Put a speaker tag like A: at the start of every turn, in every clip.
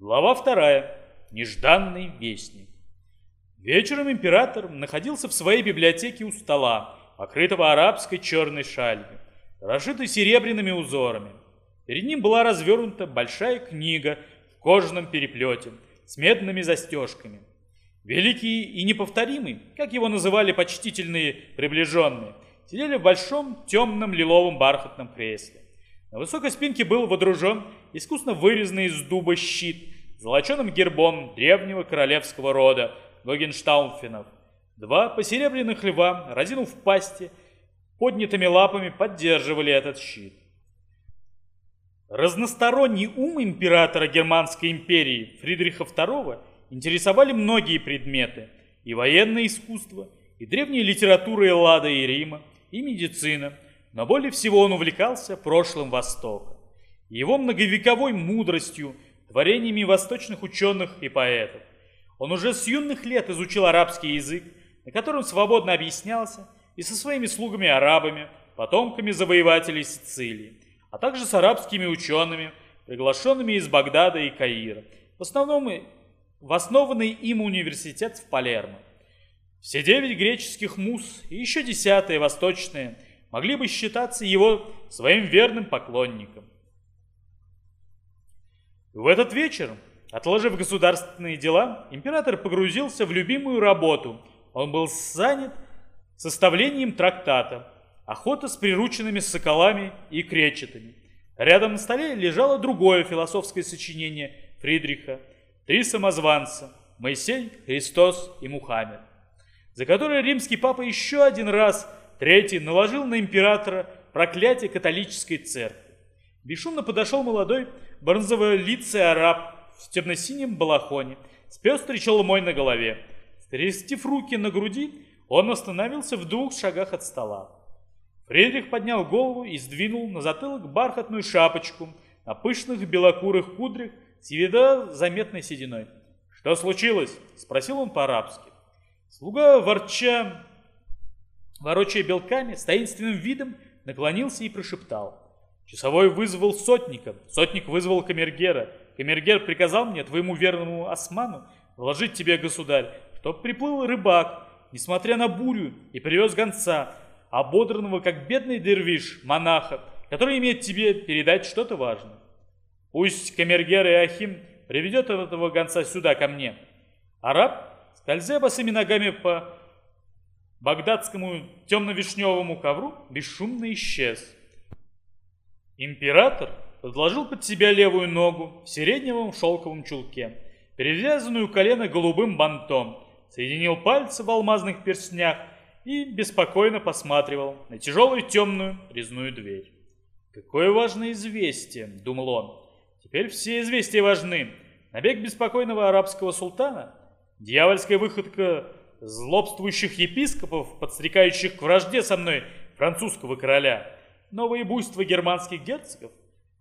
A: Глава вторая. Нежданный вестник. Вечером император находился в своей библиотеке у стола, покрытого арабской черной шалью, расшитой серебряными узорами. Перед ним была развернута большая книга в кожаном переплете с медными застежками. Великий и неповторимый, как его называли почтительные приближенные, сидели в большом темном лиловом бархатном кресле. На высокой спинке был водружен искусно вырезанный из дуба щит с золоченым гербом древнего королевского рода Гогенштауфенов. Два посеребряных льва, разинув пасти, поднятыми лапами поддерживали этот щит. Разносторонний ум императора Германской империи Фридриха II интересовали многие предметы, и военное искусство, и древняя литература Эллада и Рима, и медицина – но более всего он увлекался прошлым Востока, его многовековой мудростью, творениями восточных ученых и поэтов. Он уже с юных лет изучил арабский язык, на котором свободно объяснялся и со своими слугами-арабами, потомками завоевателей Сицилии, а также с арабскими учеными, приглашенными из Багдада и Каира, в основном в основанный им университет в Палермо. Все девять греческих мус и еще десятые восточные – могли бы считаться его своим верным поклонником. В этот вечер, отложив государственные дела, император погрузился в любимую работу. Он был занят составлением трактата «Охота с прирученными соколами и кречетами». Рядом на столе лежало другое философское сочинение Фридриха «Три самозванца» – Моисей, Христос и Мухаммед, за которое римский папа еще один раз – Третий наложил на императора проклятие католической церкви. Бесшумно подошел молодой бронзово-лицый араб в темно-синем балахоне с пестрой челмой на голове. Скрестив руки на груди, он остановился в двух шагах от стола. Фридрих поднял голову и сдвинул на затылок бархатную шапочку на пышных белокурых кудрях с едва заметной сединой. «Что случилось?» – спросил он по-арабски. Слуга, ворча, ворочая белками, с таинственным видом наклонился и прошептал. Часовой вызвал сотника, сотник вызвал камергера. Камергер приказал мне, твоему верному осману, вложить тебе, государь, чтоб приплыл рыбак, несмотря на бурю, и привез гонца, ободранного, как бедный дервиш, монаха, который имеет тебе передать что-то важное. Пусть камергер и Ахим приведет этого гонца сюда, ко мне. Араб, скользя босыми ногами по багдадскому темно-вишневому ковру бесшумно исчез. Император подложил под себя левую ногу в сиреневом шелковом чулке, перевязанную колено голубым бантом, соединил пальцы в алмазных перстнях и беспокойно посматривал на тяжелую темную резную дверь. «Какое важное известие!» — думал он. «Теперь все известия важны. Набег беспокойного арабского султана, дьявольская выходка злобствующих епископов, подстрекающих к вражде со мной французского короля, новые буйства германских герцогов?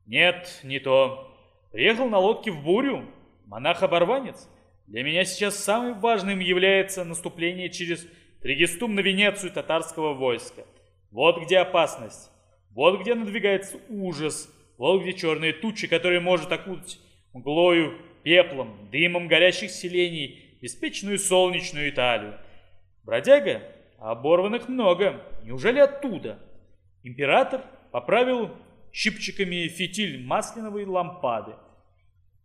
A: Нет, не то. Приехал на лодке в бурю, монах-оборванец. Для меня сейчас самым важным является наступление через Трегестум на Венецию татарского войска. Вот где опасность, вот где надвигается ужас, вот где черные тучи, которые может окутать мглою, пеплом, дымом горящих селений – беспечную солнечную Италию. Бродяга, оборванных много, неужели оттуда? Император поправил щипчиками фитиль масляновой лампады.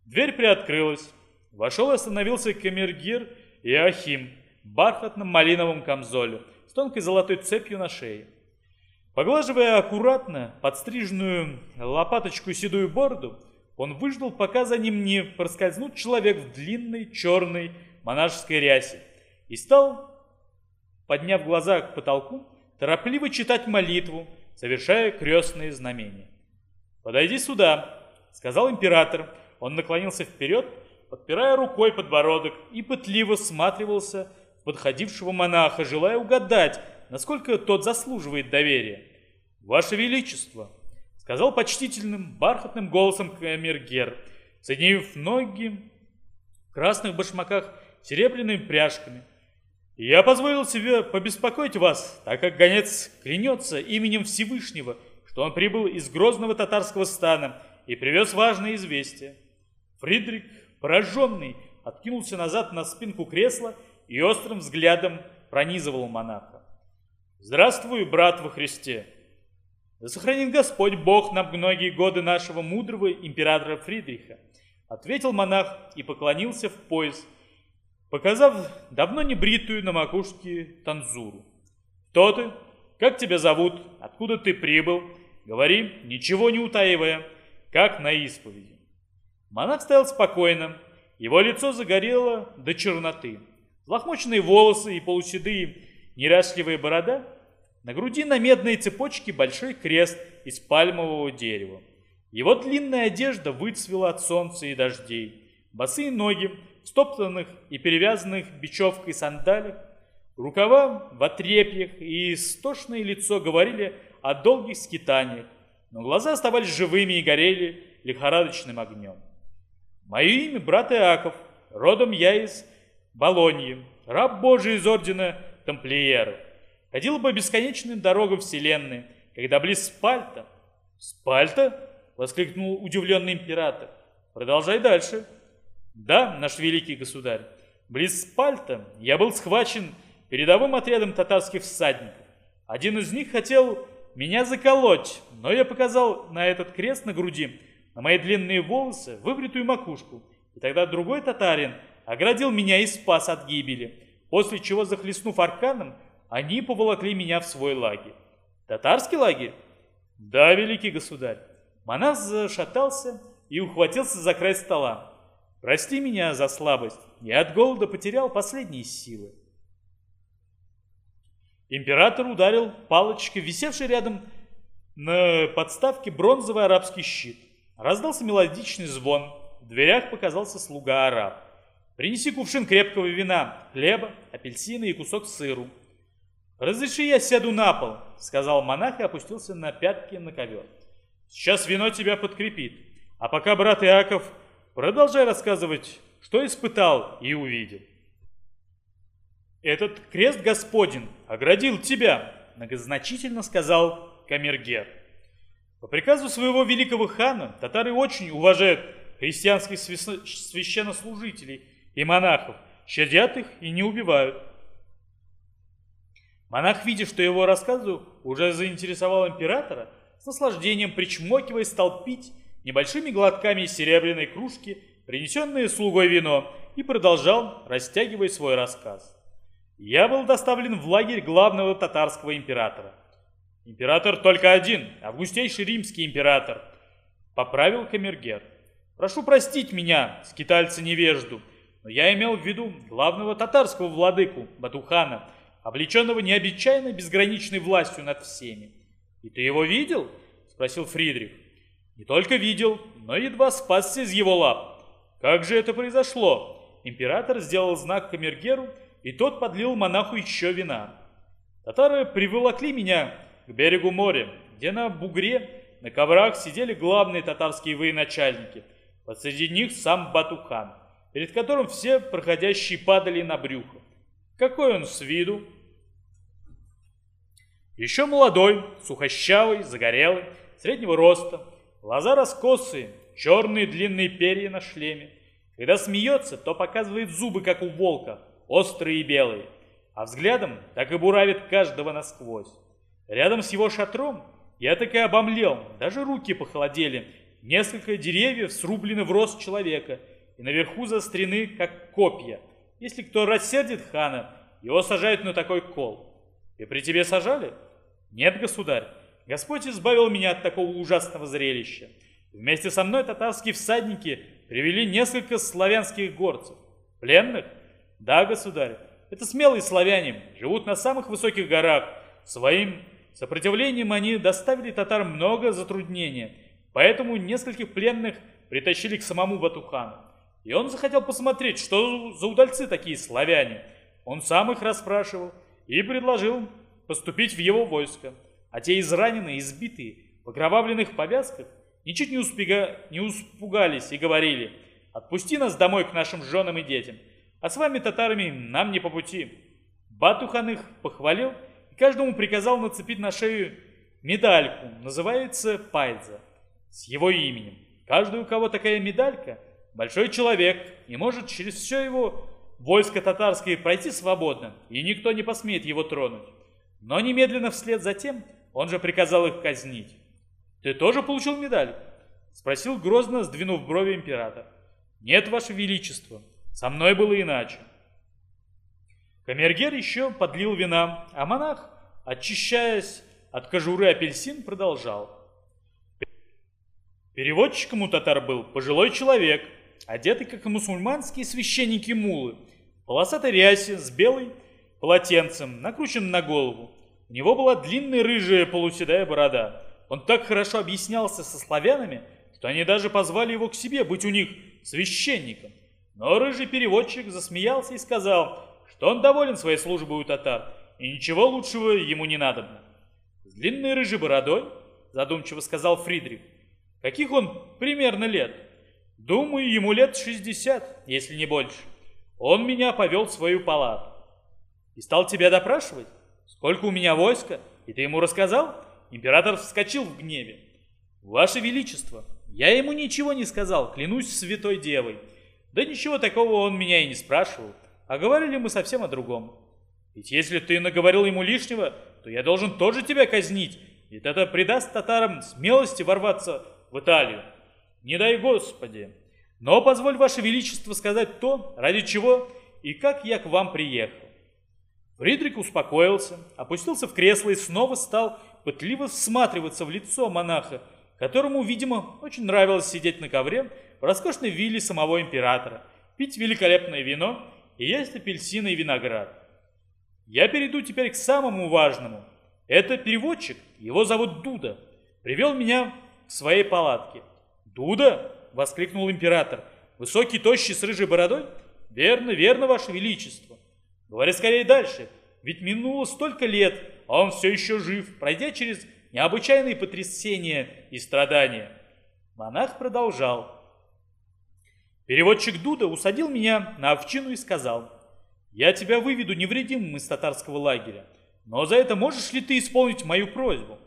A: Дверь приоткрылась. Вошел и остановился камергир Иохим в бархатном малиновом камзоле с тонкой золотой цепью на шее. Поглаживая аккуратно подстриженную лопаточку седую бороду, он выждал, пока за ним не проскользнут человек в длинной черной монашеской рясе и стал, подняв глаза к потолку, торопливо читать молитву, совершая крестные знамения. «Подойди сюда», — сказал император. Он наклонился вперед, подпирая рукой подбородок и пытливо всматривался подходившего монаха, желая угадать, насколько тот заслуживает доверия. «Ваше Величество», — сказал почтительным, бархатным голосом камергер, соединив ноги в красных башмаках серебряными пряжками. Я позволил себе побеспокоить вас, так как гонец клянется именем Всевышнего, что он прибыл из грозного татарского стана и привез важное известие. Фридрик пораженный, откинулся назад на спинку кресла и острым взглядом пронизывал монаха. «Здравствуй, брат во Христе!» «Да сохранит Господь Бог на многие годы нашего мудрого императора Фридриха!» Ответил монах и поклонился в пояс, показав давно не бритую на макушке танзуру. «Кто ты? Как тебя зовут? Откуда ты прибыл? Говори, ничего не утаивая, как на исповеди». Монах стоял спокойно, его лицо загорело до черноты. Лохмоченные волосы и полуседые неряшливая борода, на груди на медной цепочке большой крест из пальмового дерева. Его длинная одежда выцвела от солнца и дождей. Босые ноги, стоптанных и перевязанных бечевкой сандалях, рукава в отрепьях и истошное лицо говорили о долгих скитаниях, но глаза оставались живыми и горели лихорадочным огнем. Мое имя брат Иаков, родом я из Болоньи, раб Божий из ордена тамплиеров. Ходил по бесконечным дорогам вселенной, когда близ Спальта. Спальта? Воскликнул удивленный император. Продолжай дальше. Да, наш великий государь. Близ Спальта я был схвачен передовым отрядом татарских всадников. Один из них хотел меня заколоть, но я показал на этот крест на груди, на мои длинные волосы, выбритую макушку. И тогда другой татарин оградил меня и спас от гибели, после чего, захлестнув арканом, они поволокли меня в свой лагерь. Татарский лагерь? Да, великий государь. Монах зашатался и ухватился за край стола. Прости меня за слабость, я от голода потерял последние силы. Император ударил палочкой, висевший рядом на подставке бронзовый арабский щит. Раздался мелодичный звон, в дверях показался слуга-араб. «Принеси кувшин крепкого вина, хлеба, апельсины и кусок сыру». «Разреши я сяду на пол», — сказал монах и опустился на пятки на ковер. «Сейчас вино тебя подкрепит. А пока, брат Иаков, продолжай рассказывать, что испытал и увидел». «Этот крест Господень оградил тебя», — многозначительно сказал Камергер. По приказу своего великого хана татары очень уважают христианских священнослужителей и монахов, щадят их и не убивают. Монах, видя, что его рассказы уже заинтересовал императора, с наслаждением причмокивая стал пить небольшими глотками серебряной кружки, принесенные слугой вино, и продолжал, растягивая свой рассказ. «Я был доставлен в лагерь главного татарского императора. Император только один, августейший римский император, поправил камергер. Прошу простить меня, скитальца-невежду, но я имел в виду главного татарского владыку Батухана, облеченного необычайно безграничной властью над всеми. «И ты его видел?» — спросил Фридрих. «Не только видел, но едва спасся из его лап. Как же это произошло?» Император сделал знак камергеру, и тот подлил монаху еще вина. Татары приволокли меня к берегу моря, где на бугре на коврах сидели главные татарские военачальники, посреди них сам Батухан, перед которым все проходящие падали на брюхо. Какой он с виду? Еще молодой, сухощавый, загорелый, среднего роста, глаза раскосые, черные длинные перья на шлеме. Когда смеется, то показывает зубы, как у волка, острые и белые, а взглядом так и буравит каждого насквозь. Рядом с его шатром я так и обомлел, даже руки похолодели. Несколько деревьев срублены в рост человека и наверху заострены, как копья. Если кто рассердит хана, его сажают на такой кол. И при тебе сажали? Нет, государь. Господь избавил меня от такого ужасного зрелища. Вместе со мной татарские всадники привели несколько славянских горцев. Пленных? Да, государь. Это смелые славяне, живут на самых высоких горах, своим Сопротивлением они доставили татар много затруднений, поэтому нескольких пленных притащили к самому Батухану. И он захотел посмотреть, что за удальцы такие славяне. Он сам их расспрашивал и предложил поступить в его войско. А те израненные, избитые, в окровавленных повязках, ничуть не, успега... не успугались и говорили, «Отпусти нас домой к нашим женам и детям, а с вами, татарами, нам не по пути». Батухан их похвалил и каждому приказал нацепить на шею медальку, называется пайдза, с его именем. Каждый, у кого такая медалька, большой человек и может через все его войско татарское пройти свободно, и никто не посмеет его тронуть. Но немедленно вслед за тем он же приказал их казнить. «Ты тоже получил медаль?» — спросил грозно, сдвинув брови император. «Нет, ваше величество, со мной было иначе». Камергер еще подлил вина, а монах, очищаясь от кожуры апельсин, продолжал. Переводчиком у татар был пожилой человек, одетый как мусульманские священники-мулы, полосатой рясе с белой полотенцем, накручен на голову. У него была длинная рыжая полуседая борода. Он так хорошо объяснялся со славянами, что они даже позвали его к себе быть у них священником. Но рыжий переводчик засмеялся и сказал, что он доволен своей службой у татар, и ничего лучшего ему не надобно. С длинной рыжей бородой, задумчиво сказал Фридрих, каких он примерно лет? Думаю, ему лет 60, если не больше. Он меня повел в свою палату. И стал тебя допрашивать? Сколько у меня войска? И ты ему рассказал? Император вскочил в гневе. Ваше Величество, я ему ничего не сказал, клянусь святой девой. Да ничего такого он меня и не спрашивал, а говорили мы совсем о другом. Ведь если ты наговорил ему лишнего, то я должен тоже тебя казнить, ведь это придаст татарам смелости ворваться в Италию. Не дай Господи. Но позволь, Ваше Величество, сказать то, ради чего и как я к вам приехал. Фридрик успокоился, опустился в кресло и снова стал пытливо всматриваться в лицо монаха, которому, видимо, очень нравилось сидеть на ковре в роскошной вилле самого императора, пить великолепное вино и есть апельсины и виноград. Я перейду теперь к самому важному. Это переводчик, его зовут Дуда, привел меня к своей палатке. «Дуда?» — воскликнул император. «Высокий, тощий, с рыжей бородой?» «Верно, верно, ваше величество. Говори скорее дальше, ведь минуло столько лет, а он все еще жив, пройдя через необычайные потрясения и страдания. Монах продолжал. Переводчик Дуда усадил меня на овчину и сказал, «Я тебя выведу невредимым из татарского лагеря, но за это можешь ли ты исполнить мою просьбу?»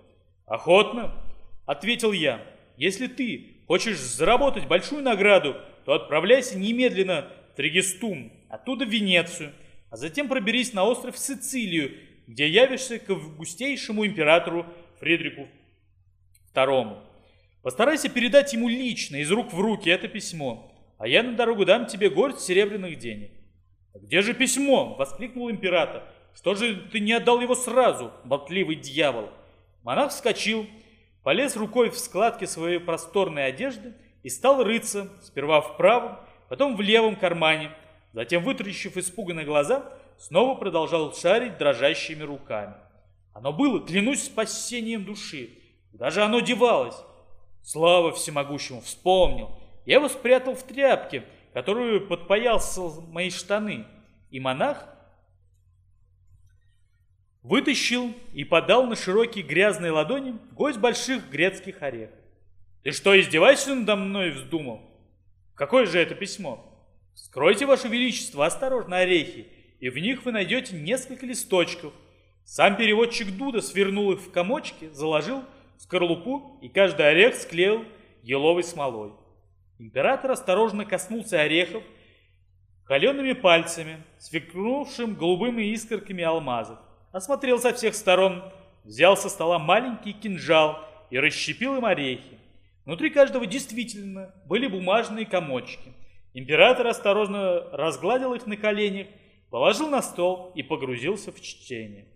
A: «Охотно», — ответил я, «если ты хочешь заработать большую награду, то отправляйся немедленно в Трегестум, оттуда в Венецию, а затем проберись на остров Сицилию, где явишься к августейшему императору Фридрику II. Постарайся передать ему лично, из рук в руки, это письмо, а я на дорогу дам тебе горсть серебряных денег. «Где же письмо?» — воскликнул император. «Что же ты не отдал его сразу, болтливый дьявол?» Монах вскочил, полез рукой в складки своей просторной одежды и стал рыться, сперва в правом, потом в левом кармане, затем, вытаращив испуганные глаза, снова продолжал шарить дрожащими руками. Оно было, клянусь, спасением души. Куда же оно девалось? Слава всемогущему, вспомнил. Я его спрятал в тряпке, которую подпоялся мои штаны. И монах вытащил и подал на широкие грязные ладони гость больших грецких орехов. «Ты что, издеваешься надо мной?» вздумал. «Какое же это письмо?» «Скройте, Ваше Величество, осторожно орехи, и в них вы найдете несколько листочков. Сам переводчик Дуда свернул их в комочки, заложил в скорлупу и каждый орех склеил еловой смолой. Император осторожно коснулся орехов холеными пальцами, сверкнувшим голубыми искорками алмазов, осмотрел со всех сторон, взял со стола маленький кинжал и расщепил им орехи. Внутри каждого действительно были бумажные комочки. Император осторожно разгладил их на коленях положил на стол и погрузился в чтение.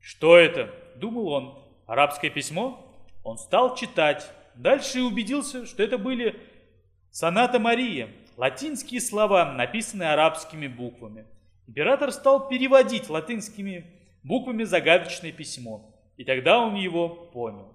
A: «Что это?» – думал он. «Арабское письмо?» Он стал читать. Дальше убедился, что это были «Соната Мария», латинские слова, написанные арабскими буквами. Император стал переводить латинскими буквами загадочное письмо, и тогда он его понял.